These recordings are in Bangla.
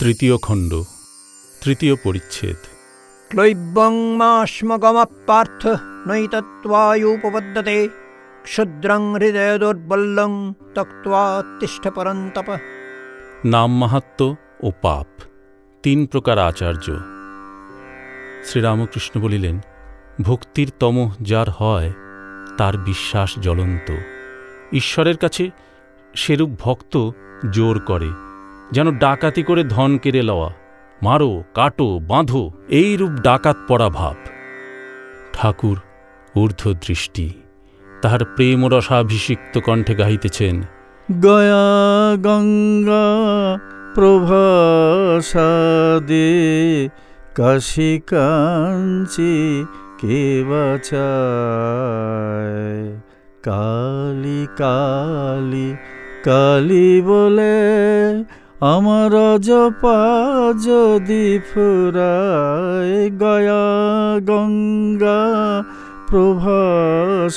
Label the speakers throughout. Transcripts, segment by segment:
Speaker 1: তৃতীয় খণ্ড তৃতীয় পরিচ্ছেদ।
Speaker 2: ক্লৈব্যং মাশ্মগমপার্থ নৈতত্ত্বায়ুপপদ্যতে ক্ষুদ্রং হৃদয় দুর্বল্যং তক্ত্বা তিষ্ঠ পরন্তপ
Speaker 1: নাম মাহাত্ম ও পাপ তিন প্রকার আচার্য। শ্রীরামকৃষ্ণ বলিলেন ভক্তির তম যার হয় তার বিশ্বাস জ্বলন্ত। ঈশ্বরের কাছে সেরূপ ভক্ত জোর করে। যেন ডাকাতি করে ধন কেড়ে লওয়া। মারো, কাটো, বাঁধো এইরূপ ডাকাত পড়া ভাব। ঠাকুর ঊর্ধ্বদৃষ্টি, তাহার প্রেম রসাভিষিক্ত কণ্ঠে গাহিতেছেন,
Speaker 3: গয়া গঙ্গা প্রভাসাদে কাশী কাঞ্চি কে বাঁচায়? কালি কালি কালি বলে আমার জপা যদি ফুরায় গয়া গঙ্গা প্রভাসাদে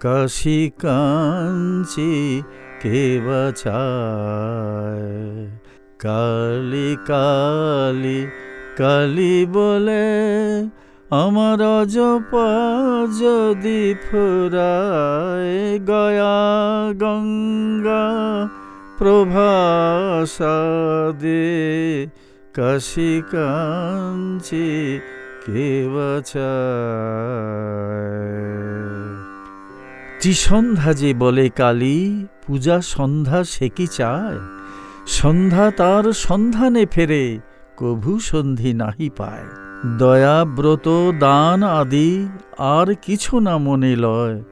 Speaker 3: কাশী কাঞ্চি কে বাঁচায় কালি কালি কালি বলে আমার অজপা যদি ফুরায় গয়া গঙ্গা প্রভাসাদে কাশী কাঞ্চি ত্রিসন্ধ্যা যে বলে কালী, পূজা সন্ধ্যা সে কি চায়? সন্ধ্যা তার সন্ধানে ফেরে, কভু সন্ধি নাহি পায়। দয়া ব্রত দান আদি আর কিছু না মনে লয়।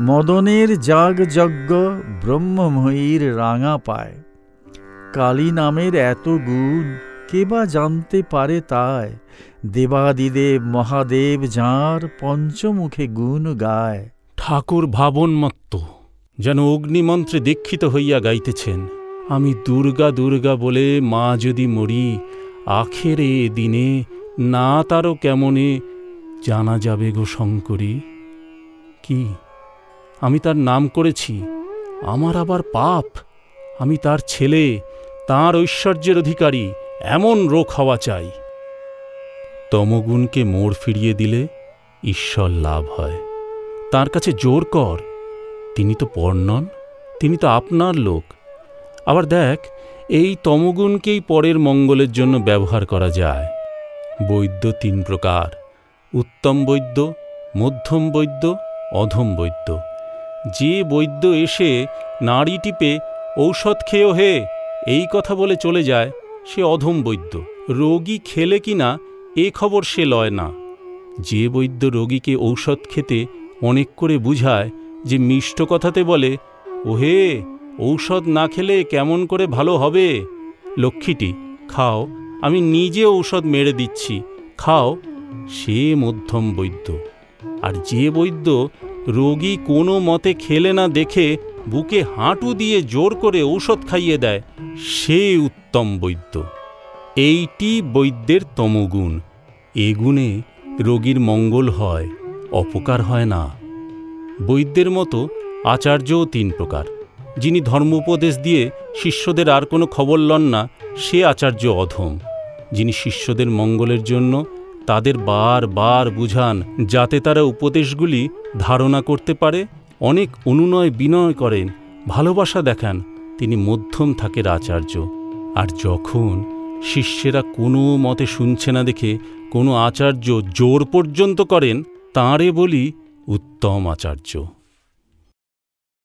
Speaker 3: মদনের যাগ যজ্ঞ ব্রহ্মময়ীর রাঙা পায়। কালী নামের এত গুণ, কে বা জানতে পারে তাই? দেবাদিদেব মহাদেব যাঁর পঞ্চমুখে গুণ গায়।
Speaker 1: ঠাকুর ভাবনমত্ত, যেন অগ্নিমন্ত্রে দীক্ষিত হইয়া গাইতেছেন। আমি দুর্গা দুর্গা বলে মা যদি মরি, আখেরে দিনে না তারও কেমনে জানা যাবে গো শঙ্করী? কি? আমি তার নাম করেছি। আমার আবার পাপ। আমি তার ছেলে, তার ঐশ্বর্যের অধিকারী, এমন রোগ হওয়া চাই। তমগুণকে মোড় ফিরিয়ে দিলে ঈশ্বর লাভ হয়। তার কাছে জোর কর। তিনি তো পর নন, তিনি তো আপনার লোক। আবার দেখ, এই তমগুণকেই পরের মঙ্গলের জন্য ব্যবহার করা যায়। বৈদ্য তিন প্রকার, উত্তম বৈদ্য, মধ্যম বৈদ্য, অধম বৈদ্য। যে বৈদ্য এসে নাড়ি টিপে, ঔষধ খেয়েও হে। এই কথা বলে চলে যায় সে অধম বৈদ্য। রোগী খেলে কিনা এ খবর সে লয় না। যে বৈদ্য রোগীকে ঔষধ খেতে অনেক করে বুঝায়, যে মিষ্ট কথাতে বলে, ওহে, ঔষধ না খেলে কেমন করে ভালো হবে? লক্ষ্মীটি, খাও, আমি নিজে ঔষধ মেরে দিচ্ছি, খাও। সে মধ্যম বৈদ্য। আর যে বৈদ্য রোগী কোনো মতে খেলে না দেখে বুকে হাঁটু দিয়ে জোর করে ঔষধ খাইয়ে দেয়। সে উত্তম বৈদ্য। এইটি বৈদ্যের তমগুণ। এ গুণে রোগীর মঙ্গল হয়, অপকার হয় না। বৈদ্যের মতো আচার্যও তিন প্রকার। যিনি ধর্মোপদেশ দিয়ে শিষ্যদের আর কোনো খবর লন না, সে আচার্য অধম। যিনি শিষ্যদের মঙ্গলের জন্য তাদের বার বার বুঝান, যাতে তারা উপদেশগুলি ধারণা করতে পারে, অনেক অনুনয় বিনয় করেন, ভালোবাসা দেখান, তিনি মধ্যম থাকের আচার্য। আর যখন শিষ্যেরা কোনো মতে শুনছে না দেখে কোনো আচার্য জোর পর্যন্ত করেন, তাঁরে বলি, উত্তম আচার্য।